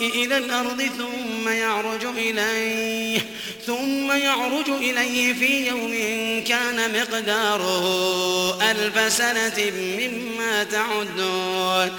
إلى الأرض ثم يعرج إليه ثم يعرج إليه في يوم كان مقداره ألف سنة مما تعدون.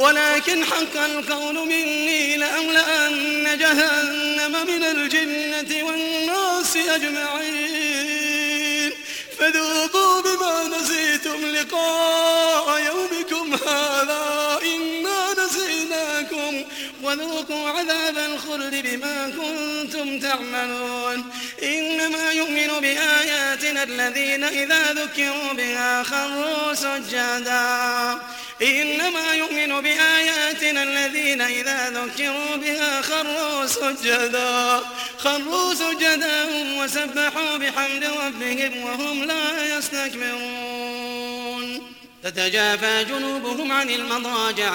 ولكن حق القول مني لأملأن جهنم من الجنة والناس أجمعين. فذوقوا بما نسيتم لقاء يومكم هذا إنا نسيناكم. وذوقوا عذاب الخلد بما كنتم تعملون. إنما يؤمن بآياتنا الذين إذا ذكروا بها خروا سجدا. إنما يؤمن بآياتنا الذين إذا ذكروا بها خروا سجدا خروا سجدا وسبحوا بحمد ربهم وهم لا يستكبرون. تتجافى جنوبهم عن المضاجع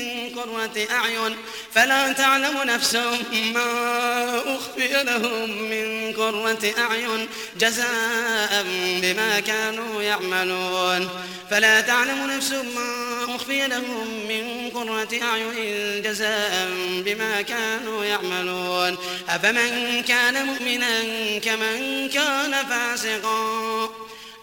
قرة أعين فلا تعلم نفس ما أخفي لهم من قرة أعين جزاء بما كانوا يعملون فلا تعلم نفس ما أخفي لهم من قرة أعين جزاء بما كانوا يعملون أفمن كان مؤمنا كمن كان فاسقا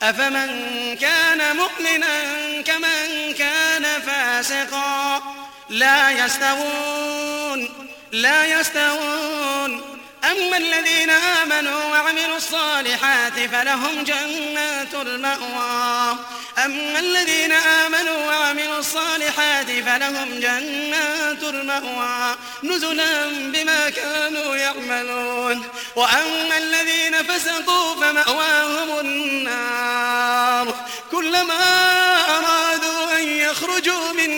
أفمن كان مؤمنا كمن كان فاسقا لا يستوون لا يستوون. أما الذين آمنوا وعملوا الصالحات فلهم جنات المأوى. أما الذين آمنوا وعملوا الصالحات فلهم جنات المأوى. نزلا بما كانوا يعملون. وأما الذين فسقوا فمأواهم النار. كلما أرادوا أن يخرجوا منها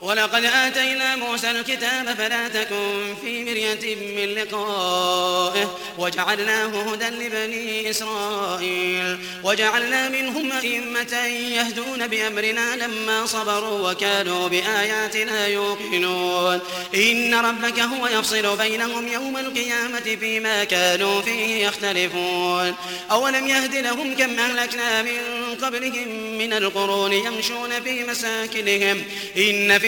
ولقد آتينا موسى الكتاب فلا تكن في مرية من لقائه وجعلناه هدى لبني إسرائيل وجعلنا منهم أئمة يهدون بأمرنا لما صبروا وكانوا بآياتنا يوقنون إن ربك هو يفصل بينهم يوم القيامة فيما كانوا فيه يختلفون أولم يهد لهم كم أهلكنا من قبلهم من القرون يمشون في مساكنهم إن في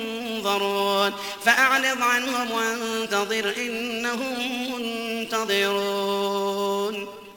ينظرون فأعرض عنهم وانتظر إنهم منتظرون